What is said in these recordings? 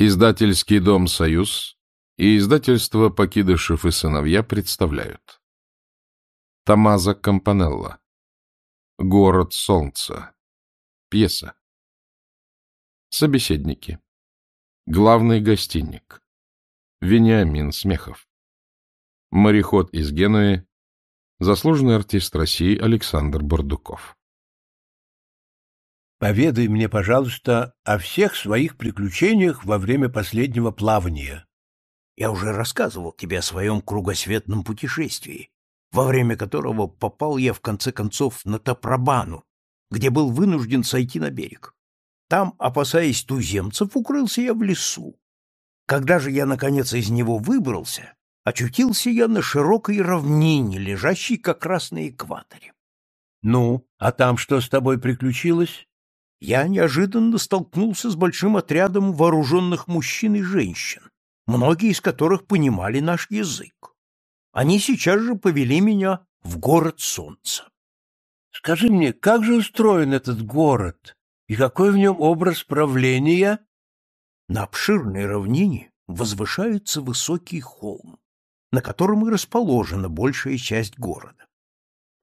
Издательский дом «Союз» и издательство «Покидышев и сыновья» представляют. Томазо Кампанелло. «Город солнца». Пьеса. Собеседники. Главный гостиник. Вениамин Смехов. Мореход из Генуи. Заслуженный артист России Александр Бордуков. Поведай мне, пожалуйста, о всех своих приключениях во время последнего плавания. Я уже рассказывал тебе о своем кругосветном путешествии, во время которого попал я в конце концов на Тапрабану, где был вынужден сойти на берег. Там, опасаясь туземцев, укрылся я в лесу. Когда же я, наконец, из него выбрался, очутился я на широкой равнине, лежащей как раз на экваторе. Ну, а там что с тобой приключилось? Я неожиданно столкнулся с большим отрядом вооруженных мужчин и женщин, многие из которых понимали наш язык. Они сейчас же повели меня в город солнца. Скажи мне, как же устроен этот город и какой в нем образ правления? На обширной равнине возвышается высокий холм, на котором и расположена большая часть города.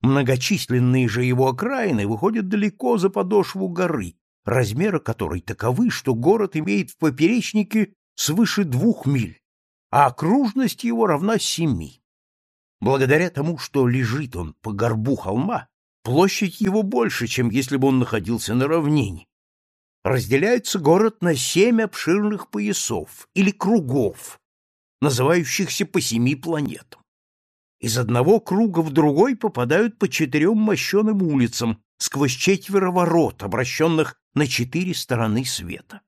Многочисленные же его окраины выходят далеко за подошву горы, размеры которой таковы, что город имеет в поперечнике свыше двух миль, а окружность его равна семи. Благодаря тому, что лежит он по горбу холма, площадь его больше, чем если бы он находился на равнине. Разделяется город на семь обширных поясов или кругов, называющихся по семи планетам. Из одного круга в другой попадают по четырем мощеным улицам сквозь четверо ворот, обращенных на четыре стороны света.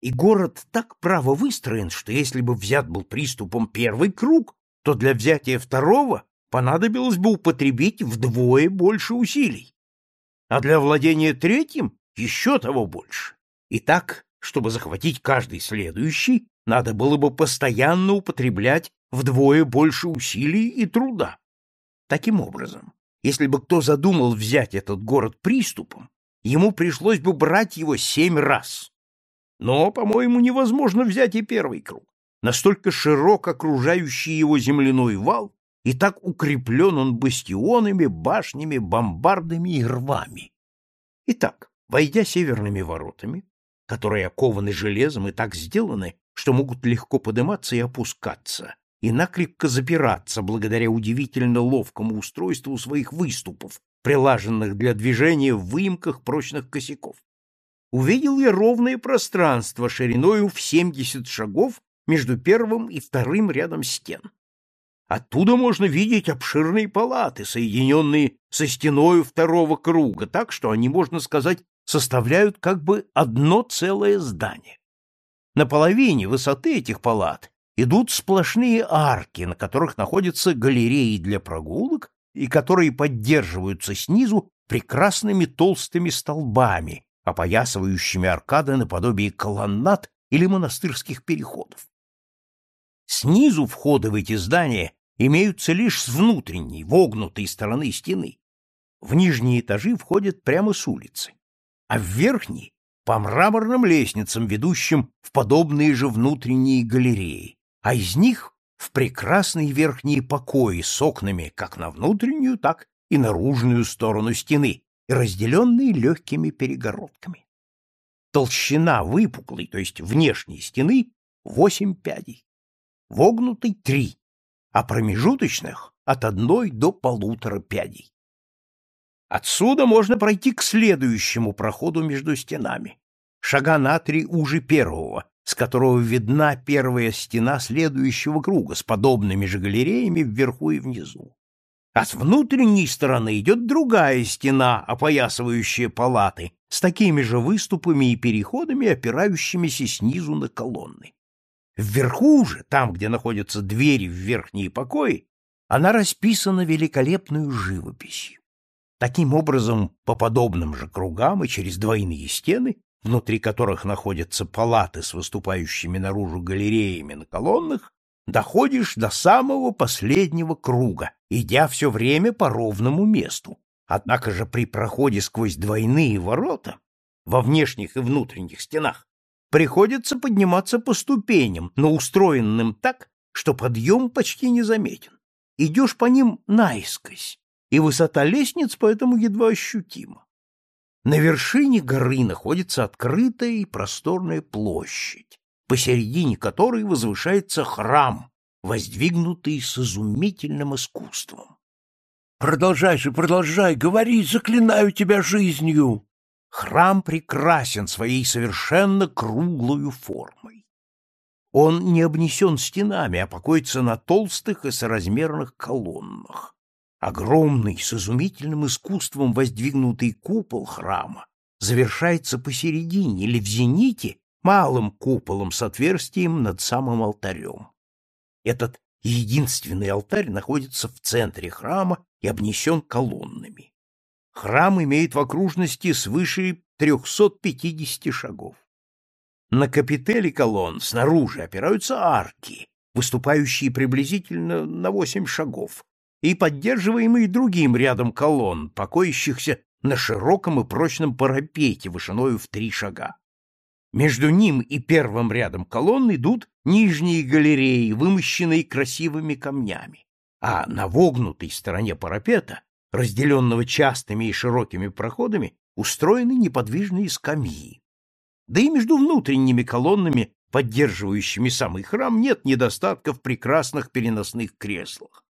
И город так право выстроен, что если бы взят был приступом первый круг, то для взятия второго понадобилось бы употребить вдвое больше усилий, а для владения третьим еще того больше. И так, чтобы захватить каждый следующий, надо было бы постоянно употреблять вдвое больше усилий и труда. Таким образом, если бы кто задумал взять этот город приступом, ему пришлось бы брать его семь раз. Но, по-моему, невозможно взять и первый круг. Настолько широк окружающий его земляной вал, и так укреплен он бастионами, башнями, бомбардами и рвами. Итак, войдя северными воротами, которые окованы железом и так сделаны, что могут легко подниматься и опускаться, и накрепко запираться благодаря удивительно ловкому устройству своих выступов, прилаженных для движения в выемках прочных косяков. Увидел я ровное пространство шириною в 70 шагов между первым и вторым рядом стен. Оттуда можно видеть обширные палаты, соединенные со стеною второго круга, так что они, можно сказать, составляют как бы одно целое здание. На половине высоты этих палат идут сплошные арки, на которых находятся галереи для прогулок и которые поддерживаются снизу прекрасными толстыми столбами, опоясывающими аркады наподобие колоннад или монастырских переходов. Снизу входы в эти здания имеются лишь с внутренней, вогнутой стороны стены. В нижние этажи входят прямо с улицы, а в верхние — по мраморным лестницам, ведущим в подобные же внутренние галереи, а из них в прекрасные верхние покои с окнами как на внутреннюю, так и наружную сторону стены, разделенные легкими перегородками. Толщина выпуклой, то есть внешней стены, восемь пядей, вогнутой — три, а промежуточных — от одной до полутора пядей. Отсюда можно пройти к следующему проходу между стенами, шага на три уже первого, с которого видна первая стена следующего круга с подобными же галереями вверху и внизу. А с внутренней стороны идет другая стена, опоясывающая палаты, с такими же выступами и переходами, опирающимися снизу на колонны. Вверху же, там, где находятся двери в верхние покои, она расписана великолепной живописью. Таким образом, по подобным же кругам и через двойные стены внутри которых находятся палаты с выступающими наружу галереями на колоннах, доходишь до самого последнего круга, идя все время по ровному месту. Однако же при проходе сквозь двойные ворота, во внешних и внутренних стенах, приходится подниматься по ступеням, но устроенным так, что подъем почти незаметен. Идешь по ним наискось, и высота лестниц поэтому едва ощутима. На вершине горы находится открытая и просторная площадь, посередине которой возвышается храм, воздвигнутый с изумительным искусством. Продолжай же, продолжай, говори, заклинаю тебя жизнью. Храм прекрасен своей совершенно круглую формой. Он не обнесен стенами, а покоится на толстых и соразмерных колоннах. Огромный, с изумительным искусством воздвигнутый купол храма завершается посередине или в зените малым куполом с отверстием над самым алтарем. Этот единственный алтарь находится в центре храма и обнесен колоннами. Храм имеет в окружности свыше 350 шагов. На капителе колонн снаружи опираются арки, выступающие приблизительно на 8 шагов, и поддерживаемые другим рядом колонн, покоящихся на широком и прочном парапете вышиною в три шага. Между ним и первым рядом колонн идут нижние галереи, вымощенные красивыми камнями, а на вогнутой стороне парапета разделенного частыми и широкими проходами, устроены неподвижные скамьи. Да и между внутренними колоннами, поддерживающими самый храм, нет недостатка в прекрасных переносных креслах.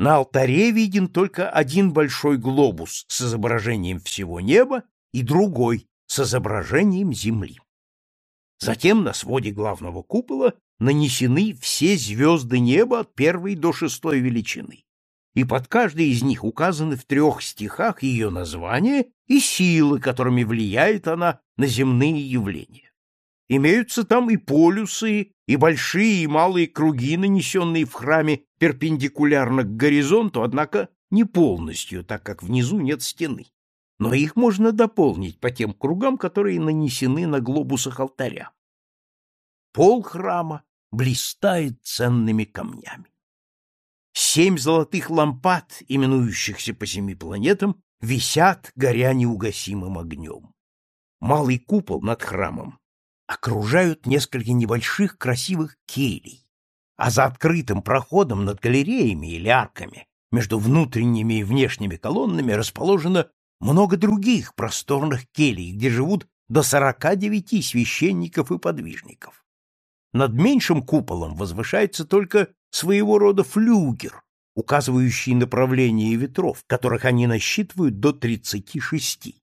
На алтаре виден только один большой глобус с изображением всего неба и другой с изображением земли. Затем на своде главного купола нанесены все звезды неба от первой до шестой величины и под каждой из них указаны в трех стихах ее название и силы, которыми влияет она на земные явления. Имеются там и полюсы, и большие и малые круги, нанесенные в храме перпендикулярно к горизонту, однако не полностью, так как внизу нет стены. Но их можно дополнить по тем кругам, которые нанесены на глобусах алтаря. Пол храма блистает ценными камнями. Семь золотых лампад, именующихся по семи планетам, висят, горя неугасимым огнем. Малый купол над храмом окружают несколько небольших красивых келей, а за открытым проходом над галереями или арками между внутренними и внешними колоннами расположено много других просторных келей, где живут до сорока девяти священников и подвижников. Над меньшим куполом возвышается только своего рода флюгер, указывающий направление ветров, которых они насчитывают до 36.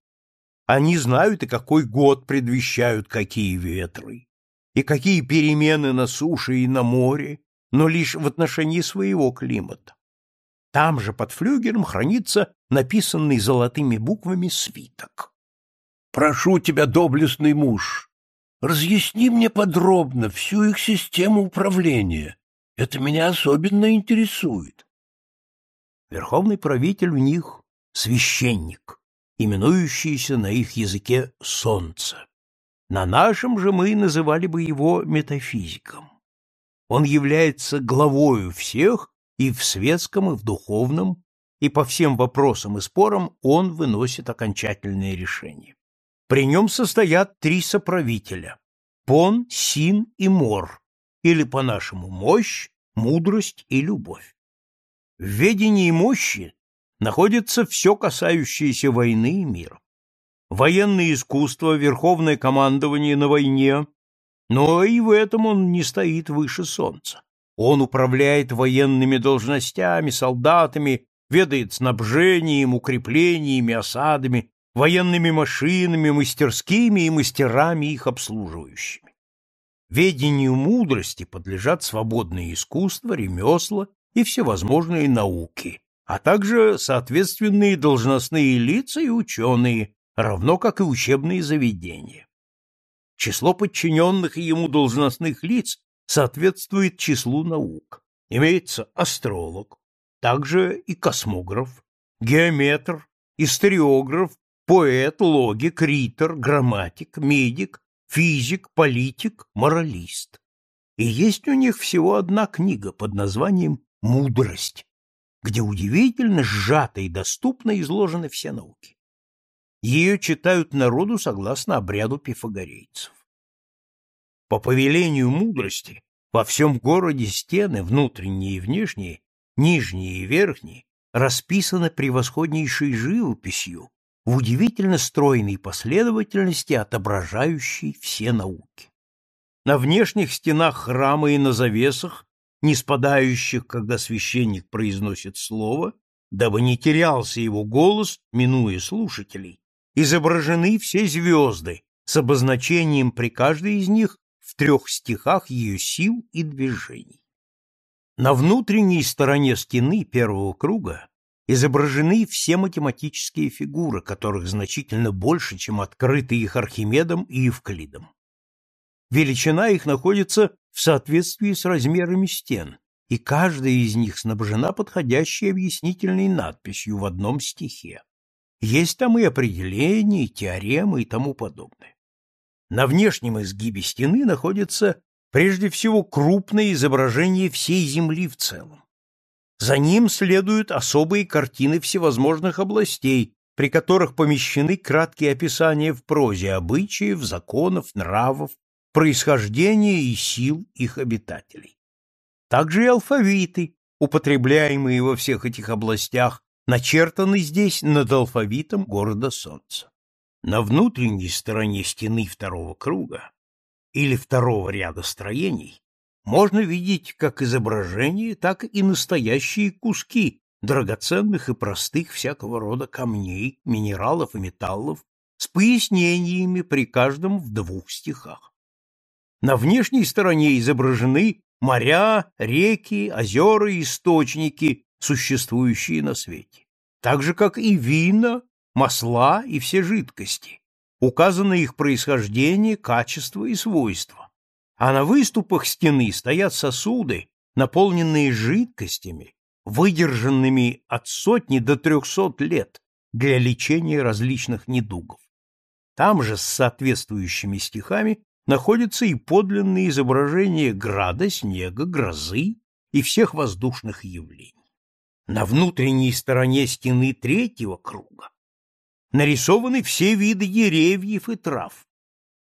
Они знают и какой год предвещают какие ветры, и какие перемены на суше и на море, но лишь в отношении своего климата. Там же под флюгером хранится написанный золотыми буквами свиток. «Прошу тебя, доблестный муж, разъясни мне подробно всю их систему управления, это меня особенно интересует. Верховный правитель у них — священник, именующийся на их языке солнце. На нашем же мы называли бы его метафизиком. Он является главою всех и в светском, и в духовном, и по всем вопросам и спорам он выносит окончательное решение. При нем состоят три соправителя — Пон, Син и Мор, или, по-нашему, мощь, мудрость и любовь. В ведении мощи находится все касающееся войны и мира. Военное искусство, верховное командование на войне, но и в этом он не стоит выше солнца. Он управляет военными должностями, солдатами, ведает снабжением, укреплениями, осадами, военными машинами, мастерскими и мастерами их обслуживающими. Ведению мудрости подлежат свободные искусства, ремесла и всевозможные науки, а также соответственные должностные лица и ученые, равно как и учебные заведения. Число подчиненных ему должностных лиц соответствует числу наук. Имеется астролог, также и космограф, геометр, историограф, поэт, логик, ритор, грамматик, медик, физик, политик, моралист. И есть у них всего одна книга под названием «Мудрость», где удивительно сжато и доступно изложены все науки. Ее читают народу согласно обряду пифагорейцев. По повелению мудрости во всем городе стены, внутренние и внешние, нижние и верхние, расписаны превосходнейшей живописью в удивительно стройной последовательности, отображающей все науки. На внешних стенах храма и на завесах, не спадающих, когда священник произносит слово, дабы не терялся его голос, минуя слушателей, изображены все звезды с обозначением при каждой из них в трех стихах ее сил и движений. На внутренней стороне стены первого круга изображены все математические фигуры, которых значительно больше, чем открытые их Архимедом и Евклидом. Величина их находится в соответствии с размерами стен, и каждая из них снабжена подходящей объяснительной надписью в одном стихе. Есть там и определения, и теоремы, и тому подобное. На внешнем изгибе стены находится прежде всего крупное изображение всей Земли в целом. За ним следуют особые картины всевозможных областей, при которых помещены краткие описания в прозе обычаев, законов, нравов, происхождения и сил их обитателей. Также и алфавиты, употребляемые во всех этих областях, начертаны здесь над алфавитом города Солнца. На внутренней стороне стены второго круга или второго ряда строений можно видеть как изображения, так и настоящие куски драгоценных и простых всякого рода камней, минералов и металлов с пояснениями при каждом в двух стихах. На внешней стороне изображены моря, реки, озера и источники, существующие на свете, так же, как и вина, масла и все жидкости. Указано их происхождение, качество и свойства а на выступах стены стоят сосуды, наполненные жидкостями, выдержанными от сотни до трехсот лет для лечения различных недугов. Там же с соответствующими стихами находятся и подлинные изображения града, снега, грозы и всех воздушных явлений. На внутренней стороне стены третьего круга нарисованы все виды деревьев и трав,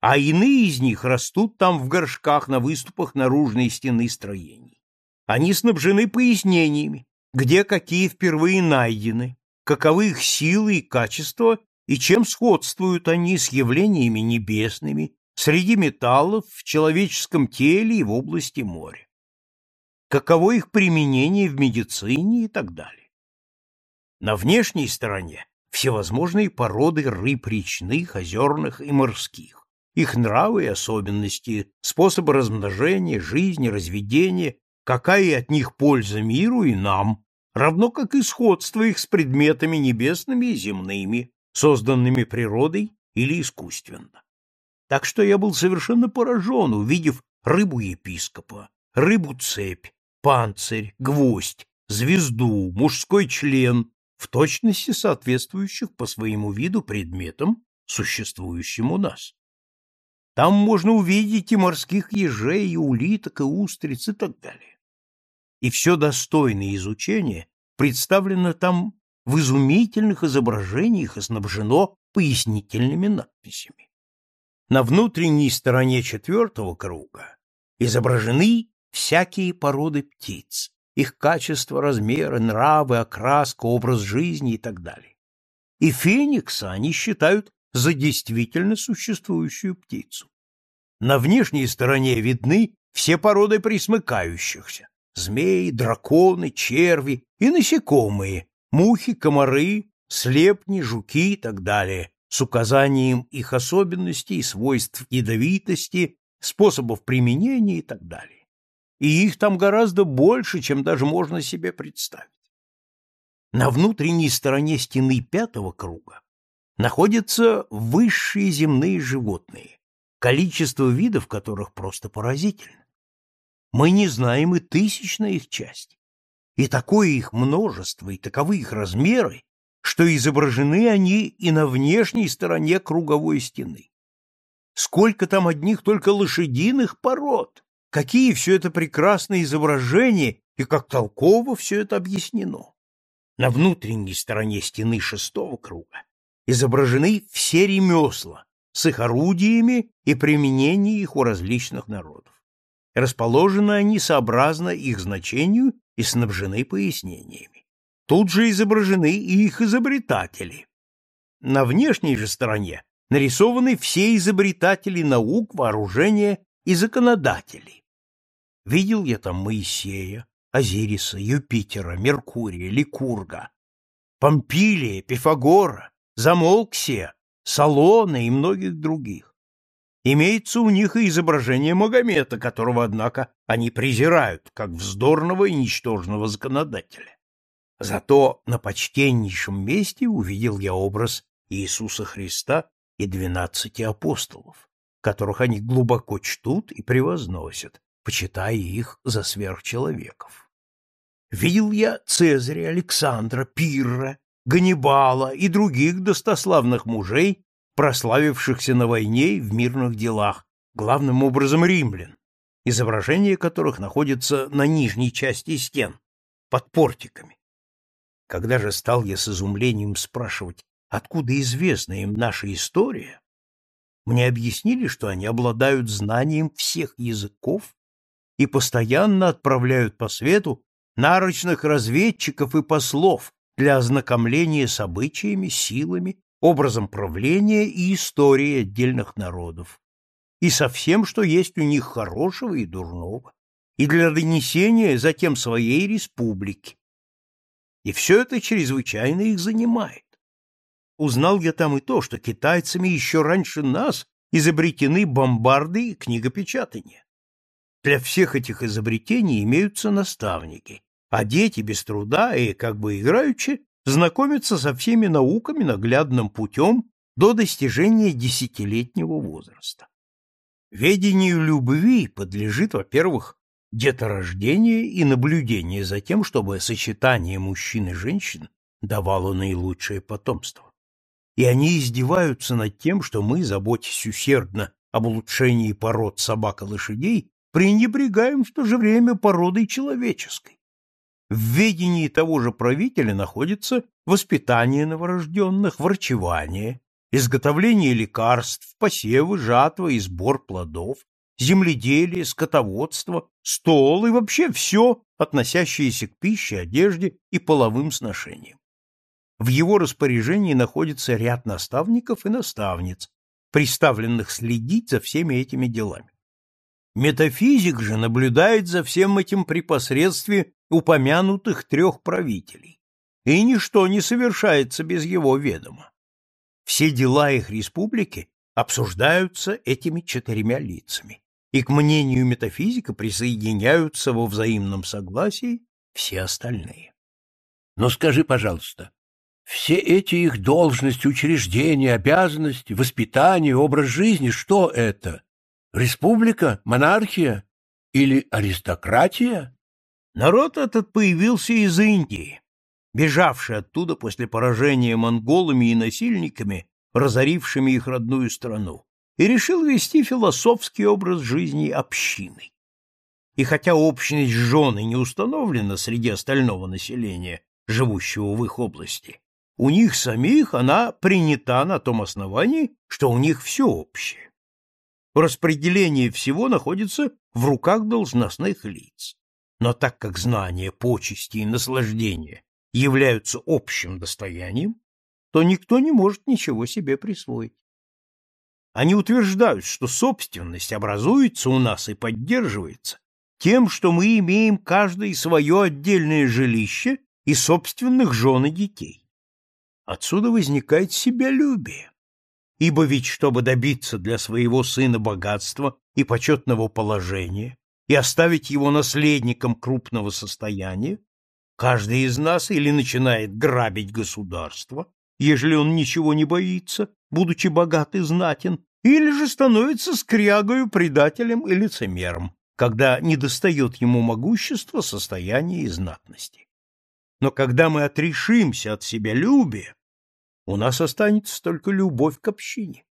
а иные из них растут там в горшках на выступах наружной стены строений. Они снабжены пояснениями, где какие впервые найдены, каковы их силы и качества, и чем сходствуют они с явлениями небесными, среди металлов, в человеческом теле и в области моря. Каково их применение в медицине и так далее. На внешней стороне всевозможные породы рыб речных, озерных и морских их нравы и особенности, способы размножения, жизни, разведения, какая от них польза миру и нам, равно как и сходство их с предметами небесными и земными, созданными природой или искусственно. Так что я был совершенно поражен, увидев рыбу епископа, рыбу-цепь, панцирь, гвоздь, звезду, мужской член, в точности соответствующих по своему виду предметам, существующим у нас. Там можно увидеть и морских ежей, и улиток, и устриц, и так далее. И все достойное изучения представлено там в изумительных изображениях и снабжено пояснительными надписями. На внутренней стороне четвертого круга изображены всякие породы птиц, их качество, размеры, нравы, окраска, образ жизни и так далее. И феникса они считают за действительно существующую птицу. На внешней стороне видны все породы присмыкающихся — змеи, драконы, черви и насекомые, мухи, комары, слепни, жуки и так далее, с указанием их особенностей, свойств ядовитости, способов применения и так далее. И их там гораздо больше, чем даже можно себе представить. На внутренней стороне стены пятого круга находятся высшие земные животные, количество видов которых просто поразительно. Мы не знаем и тысячной их части. И такое их множество, и таковы их размеры, что изображены они и на внешней стороне круговой стены. Сколько там одних только лошадиных пород! Какие все это прекрасные изображения и как толково все это объяснено! На внутренней стороне стены шестого круга изображены все ремесла, с их орудиями и применении их у различных народов. Расположены они сообразно их значению и снабжены пояснениями. Тут же изображены и их изобретатели. На внешней же стороне нарисованы все изобретатели наук, вооружения и законодатели. Видел я там Моисея, Азириса, Юпитера, Меркурия, Ликурга, Помпилия, Пифагора, Замолксия, Салона и многих других. Имеется у них и изображение Магомета, которого, однако, они презирают, как вздорного и ничтожного законодателя. Зато на почтеннейшем месте увидел я образ Иисуса Христа и двенадцати апостолов, которых они глубоко чтут и превозносят, почитая их за сверхчеловеков. Видел я Цезаря, Александра, Пирра, Ганнибала и других достославных мужей, прославившихся на войне и в мирных делах, главным образом римлян, изображения которых находятся на нижней части стен, под портиками. Когда же стал я с изумлением спрашивать, откуда известна им наша история, мне объяснили, что они обладают знанием всех языков и постоянно отправляют по свету нарочных разведчиков и послов для ознакомления с обычаями, силами, образом правления и историей отдельных народов, и со всем, что есть у них хорошего и дурного, и для донесения затем своей республики. И все это чрезвычайно их занимает. Узнал я там и то, что китайцами еще раньше нас изобретены бомбарды и книгопечатание. Для всех этих изобретений имеются наставники, а дети без труда и как бы играючи знакомятся со всеми науками наглядным путем до достижения десятилетнего возраста. Ведению любви подлежит, во-первых, деторождение и наблюдение за тем, чтобы сочетание мужчин и женщин давало наилучшее потомство. И они издеваются над тем, что мы, заботясь усердно об улучшении пород собак и лошадей, пренебрегаем в то же время породой человеческой. В ведении того же правителя находится воспитание новорожденных, врачевание, изготовление лекарств, посевы, жатва и сбор плодов, земледелие, скотоводство, стол и вообще все, относящееся к пище, одежде и половым сношениям. В его распоряжении находится ряд наставников и наставниц, приставленных следить за всеми этими делами. Метафизик же наблюдает за всем этим при посредстве упомянутых трех правителей, и ничто не совершается без его ведома. Все дела их республики обсуждаются этими четырьмя лицами, и к мнению метафизика присоединяются во взаимном согласии все остальные. Но скажи, пожалуйста, все эти их должности, учреждения, обязанности, воспитание, образ жизни, что это? Республика? Монархия? Или аристократия? Народ этот появился из Индии, бежавший оттуда после поражения монголами и насильниками, разорившими их родную страну, и решил вести философский образ жизни общины. И хотя общность жены не установлена среди остального населения, живущего в их области, у них самих она принята на том основании, что у них все общее распределение всего находится в руках должностных лиц. Но так как знания, почести и наслаждения являются общим достоянием, то никто не может ничего себе присвоить. Они утверждают, что собственность образуется у нас и поддерживается тем, что мы имеем каждый свое отдельное жилище и собственных жен и детей. Отсюда возникает себялюбие. Ибо ведь, чтобы добиться для своего сына богатства и почетного положения и оставить его наследником крупного состояния, каждый из нас или начинает грабить государство, ежели он ничего не боится, будучи богат и знатен, или же становится скрягою, предателем и лицемером, когда недостает ему могущества, состояния и знатности. Но когда мы отрешимся от себя любия, у нас останется только любовь к общине.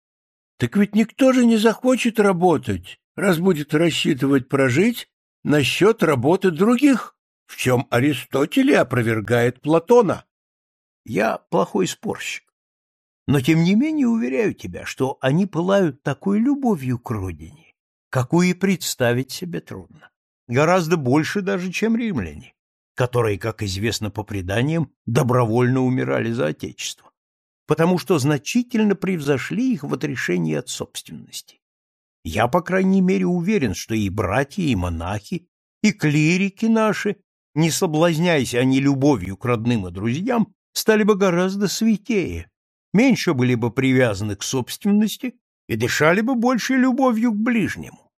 Так ведь никто же не захочет работать, раз будет рассчитывать прожить насчет работы других, в чем Аристотель опровергает Платона. Я плохой спорщик. Но тем не менее уверяю тебя, что они пылают такой любовью к родине, какую и представить себе трудно. Гораздо больше даже, чем римляне, которые, как известно по преданиям, добровольно умирали за отечество, потому что значительно превзошли их в отрешении от собственности. Я, по крайней мере, уверен, что и братья, и монахи, и клирики наши, не соблазняясь они любовью к родным и друзьям, стали бы гораздо святее, меньше были бы привязаны к собственности и дышали бы больше любовью к ближнему.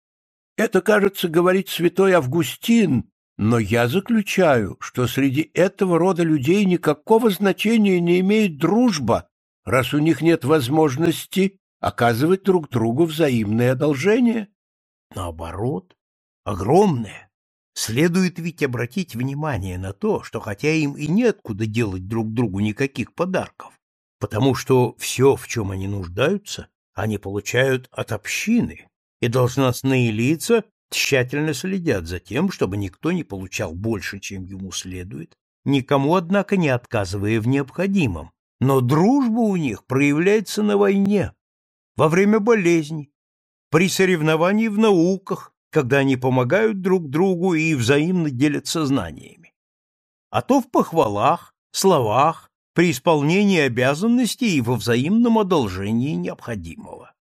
Это, кажется, говорит святой Августин, но я заключаю, что среди этого рода людей никакого значения не имеет дружба, раз у них нет возможности оказывать друг другу взаимное одолжение? Наоборот, огромное. Следует ведь обратить внимание на то, что хотя им и неоткуда делать друг другу никаких подарков, потому что все, в чем они нуждаются, они получают от общины, и должностные лица тщательно следят за тем, чтобы никто не получал больше, чем ему следует, никому, однако, не отказывая в необходимом. Но дружба у них проявляется на войне, во время болезни, при соревновании в науках, когда они помогают друг другу и взаимно делятся знаниями. А то в похвалах, словах, при исполнении обязанностей и во взаимном одолжении необходимого.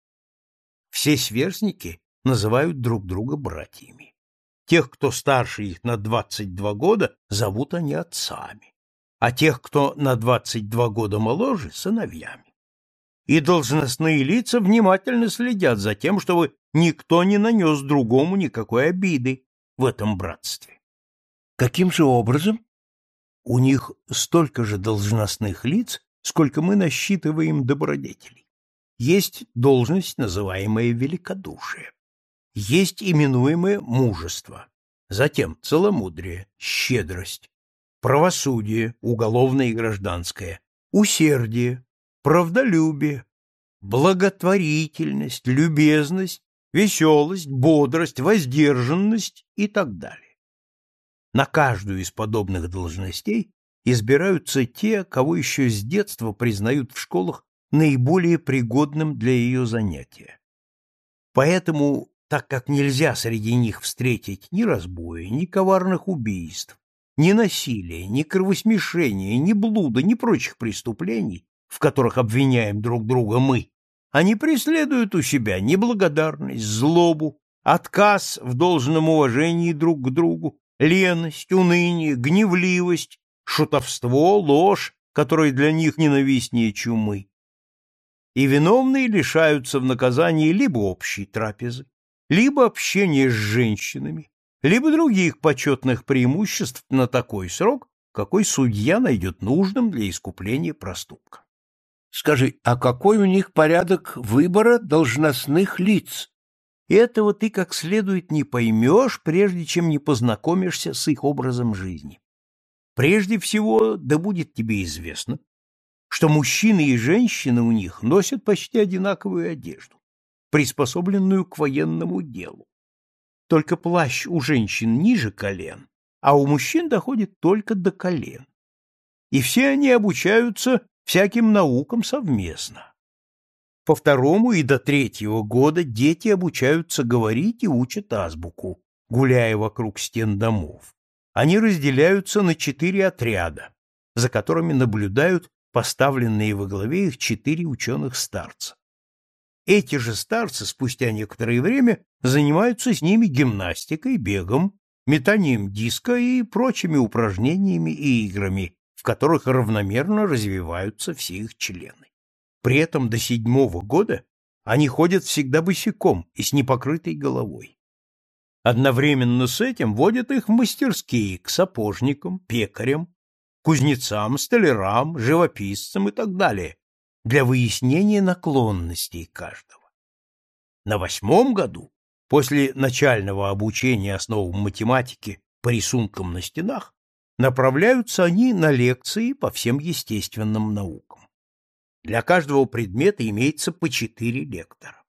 Все сверстники называют друг друга братьями. Тех, кто старше их на 22 года, зовут они отцами, а тех, кто на 22 года моложе, сыновьями и должностные лица внимательно следят за тем, чтобы никто не нанес другому никакой обиды в этом братстве. Каким же образом? У них столько же должностных лиц, сколько мы насчитываем добродетелей. Есть должность, называемая великодушие. Есть именуемое мужество. Затем целомудрие, щедрость, правосудие, уголовное и гражданское, усердие, правдолюбие, благотворительность, любезность, веселость, бодрость, воздержанность и так далее. На каждую из подобных должностей избираются те, кого еще с детства признают в школах наиболее пригодным для ее занятия. Поэтому, так как нельзя среди них встретить ни разбоя, ни коварных убийств, ни насилия, ни кровосмешения, ни блуда, ни прочих преступлений, в которых обвиняем друг друга мы, они преследуют у себя неблагодарность, злобу, отказ в должном уважении друг к другу, леность, уныние, гневливость, шутовство, ложь, которые для них ненавистнее чумы. И виновные лишаются в наказании либо общей трапезы, либо общения с женщинами, либо других почетных преимуществ на такой срок, какой судья найдет нужным для искупления проступка. Скажи, а какой у них порядок выбора должностных лиц? Этого ты как следует не поймешь, прежде чем не познакомишься с их образом жизни. Прежде всего, да будет тебе известно, что мужчины и женщины у них носят почти одинаковую одежду, приспособленную к военному делу. Только плащ у женщин ниже колен, а у мужчин доходит только до колен. И все они обучаются всяким наукам совместно. По второму и до третьего года дети обучаются говорить и учат азбуку, гуляя вокруг стен домов. Они разделяются на четыре отряда, за которыми наблюдают поставленные во главе их четыре ученых-старца. Эти же старцы спустя некоторое время занимаются с ними гимнастикой, бегом, метанием диска и прочими упражнениями и играми, в которых равномерно развиваются все их члены. При этом до седьмого года они ходят всегда босиком и с непокрытой головой. Одновременно с этим водят их в мастерские к сапожникам, пекарям, кузнецам, столярам, живописцам и так далее для выяснения наклонностей каждого. На восьмом году, после начального обучения основам математики по рисункам на стенах, направляются они на лекции по всем естественным наукам. Для каждого предмета имеется по четыре лектора.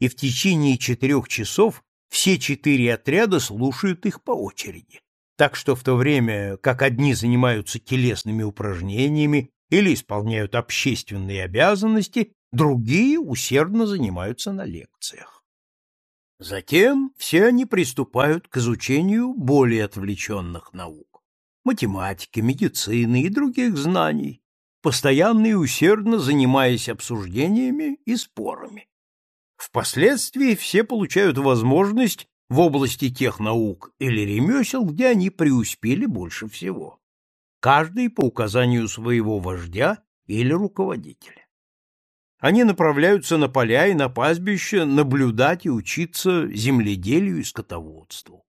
И в течение четырех часов все четыре отряда слушают их по очереди. Так что в то время, как одни занимаются телесными упражнениями или исполняют общественные обязанности, другие усердно занимаются на лекциях. Затем все они приступают к изучению более отвлеченных наук – математики, медицины и других знаний, постоянно и усердно занимаясь обсуждениями и спорами. Впоследствии все получают возможность в области тех наук или ремесел, где они преуспели больше всего. Каждый по указанию своего вождя или руководителя. Они направляются на поля и на пастбища наблюдать и учиться земледелию и скотоводству.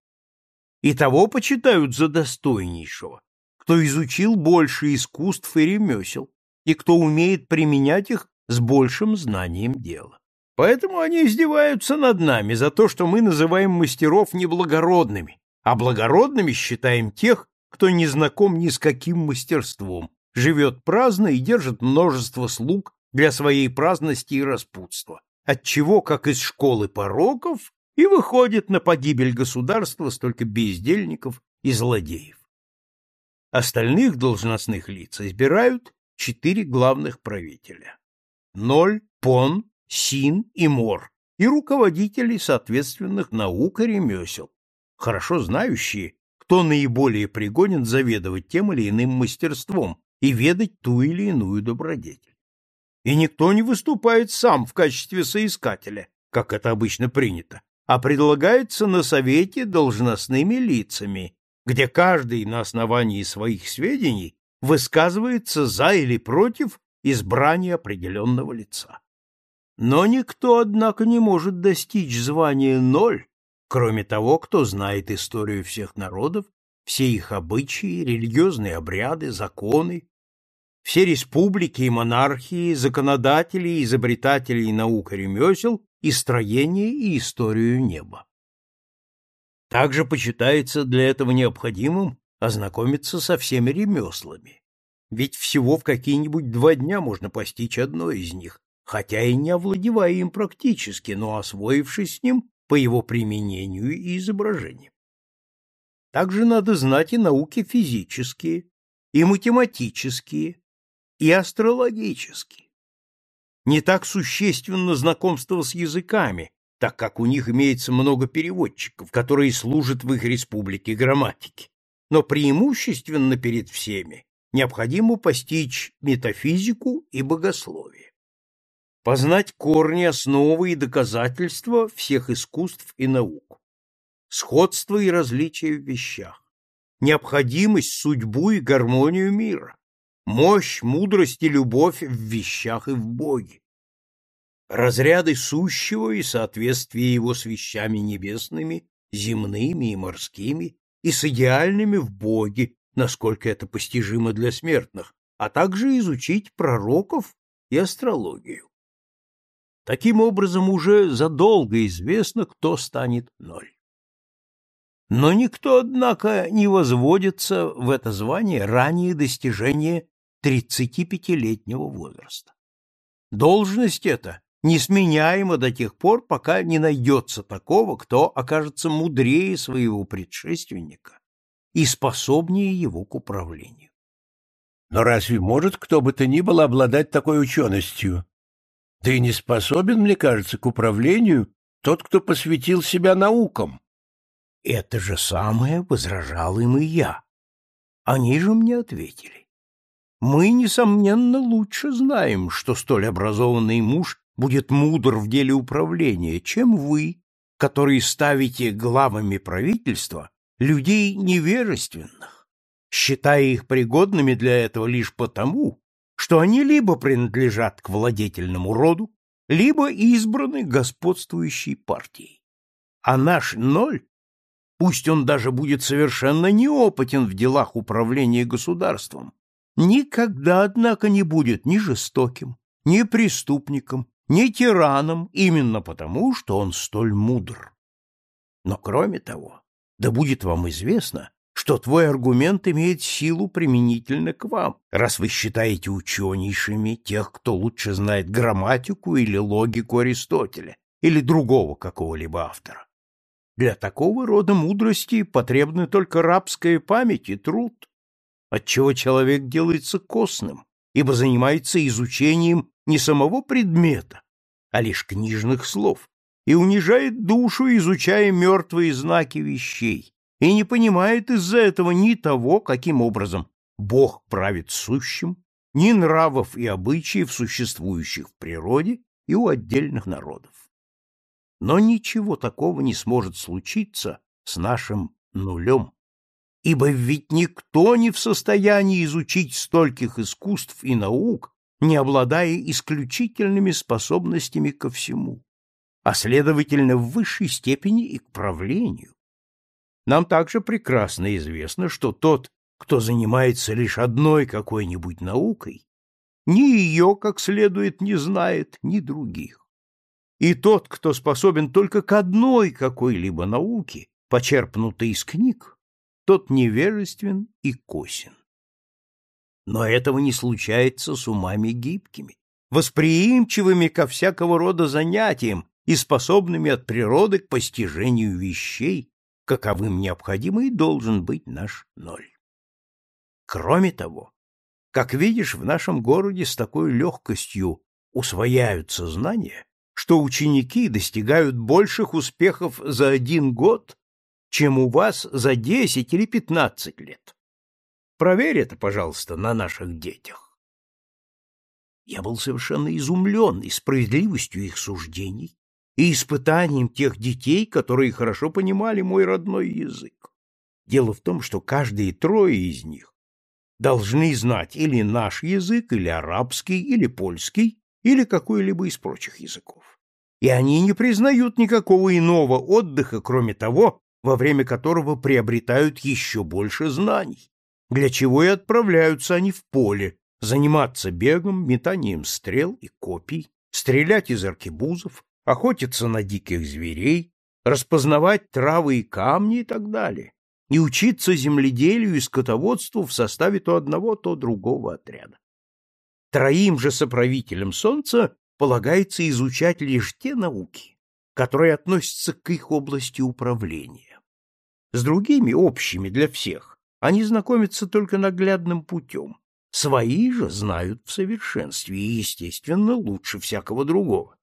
И того почитают за достойнейшего, кто изучил больше искусств и ремесел, и кто умеет применять их с большим знанием дела. Поэтому они издеваются над нами за то, что мы называем мастеров неблагородными, а благородными считаем тех, кто не знаком ни с каким мастерством, живет праздно и держит множество слуг для своей праздности и распутства, отчего, как из школы пороков, и выходит на погибель государства столько бездельников и злодеев. Остальных должностных лиц избирают четыре главных правителя. Ноль, Пон, Син и Мор, и руководители соответственных наук и ремесел, хорошо знающие, кто наиболее пригоден заведовать тем или иным мастерством и ведать ту или иную добродетель. И никто не выступает сам в качестве соискателя, как это обычно принято, а предлагается на совете должностными лицами, где каждый на основании своих сведений высказывается за или против избрания определенного лица. Но никто, однако, не может достичь звания ноль, кроме того, кто знает историю всех народов, все их обычаи, религиозные обряды, законы, все республики и монархии, законодатели, изобретатели и ремесел, и строение и историю неба. Также почитается для этого необходимым ознакомиться со всеми ремеслами, ведь всего в какие-нибудь два дня можно постичь одно из них, хотя и не овладевая им практически, но освоившись с ним по его применению и изображению. Также надо знать и науки физические, и математические, и астрологические. Не так существенно знакомство с языками, так как у них имеется много переводчиков, которые служат в их республике грамматике. Но преимущественно перед всеми необходимо постичь метафизику и богословие. Познать корни, основы и доказательства всех искусств и наук, сходство и различия в вещах, необходимость, судьбу и гармонию мира, мощь, мудрость и любовь в вещах и в Боге, разряды сущего и соответствие его с вещами небесными, земными и морскими, и с идеальными в Боге, насколько это постижимо для смертных, а также изучить пророков и астрологию. Таким образом, уже задолго известно, кто станет ноль. Но никто, однако, не возводится в это звание ранее достижения 35-летнего возраста. Должность эта несменяема до тех пор, пока не найдется такого, кто окажется мудрее своего предшественника и способнее его к управлению. Но разве может кто бы то ни было обладать такой ученостью? Ты не способен, мне кажется, к управлению тот, кто посвятил себя наукам. Это же самое возражал им и я. Они же мне ответили. Мы, несомненно, лучше знаем, что столь образованный муж будет мудр в деле управления, чем вы, которые ставите главами правительства людей невежественных, считая их пригодными для этого лишь потому, что они либо принадлежат к владетельному роду, либо избраны господствующей партией. А наш ноль, пусть он даже будет совершенно неопытен в делах управления государством, никогда, однако, не будет ни жестоким, ни преступником, ни тираном, именно потому, что он столь мудр. Но кроме того, да будет вам известно, что твой аргумент имеет силу применительно к вам, раз вы считаете ученейшими тех, кто лучше знает грамматику или логику Аристотеля или другого какого-либо автора. Для такого рода мудрости потребны только рабская память и труд, отчего человек делается костным, ибо занимается изучением не самого предмета, а лишь книжных слов, и унижает душу, изучая мертвые знаки вещей, и не понимает из-за этого ни того, каким образом Бог правит сущим, ни нравов и обычаев, существующих в природе и у отдельных народов. Но ничего такого не сможет случиться с нашим нулем, ибо ведь никто не в состоянии изучить стольких искусств и наук, не обладая исключительными способностями ко всему, а следовательно в высшей степени и к правлению. Нам также прекрасно известно, что тот, кто занимается лишь одной какой-нибудь наукой, ни ее как следует не знает, ни других. И тот, кто способен только к одной какой-либо науке, почерпнутой из книг, тот невежествен и косен. Но этого не случается с умами гибкими, восприимчивыми ко всякого рода занятиям и способными от природы к постижению вещей, каковым необходимо и должен быть наш ноль. Кроме того, как видишь, в нашем городе с такой легкостью усвояются знания, что ученики достигают больших успехов за один год, чем у вас за десять или пятнадцать лет. Проверь это, пожалуйста, на наших детях. Я был совершенно изумлен и справедливостью их суждений, и испытанием тех детей, которые хорошо понимали мой родной язык. Дело в том, что каждые трое из них должны знать или наш язык, или арабский, или польский, или какой-либо из прочих языков. И они не признают никакого иного отдыха, кроме того, во время которого приобретают еще больше знаний, для чего и отправляются они в поле, заниматься бегом, метанием стрел и копий, стрелять из аркебузов, охотиться на диких зверей, распознавать травы и камни и так далее, и учиться земледелию и скотоводству в составе то одного, то другого отряда. Троим же соправителям солнца полагается изучать лишь те науки, которые относятся к их области управления. С другими, общими для всех, они знакомятся только наглядным путем. Свои же знают в совершенстве и, естественно, лучше всякого другого.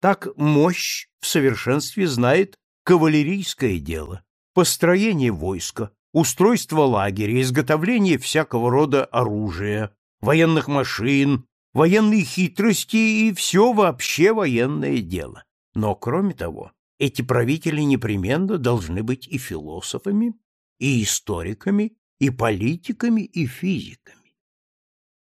Так мощь в совершенстве знает кавалерийское дело, построение войска, устройство лагеря, изготовление всякого рода оружия, военных машин, военные хитрости и все вообще военное дело. Но, кроме того, эти правители непременно должны быть и философами, и историками, и политиками, и физиками.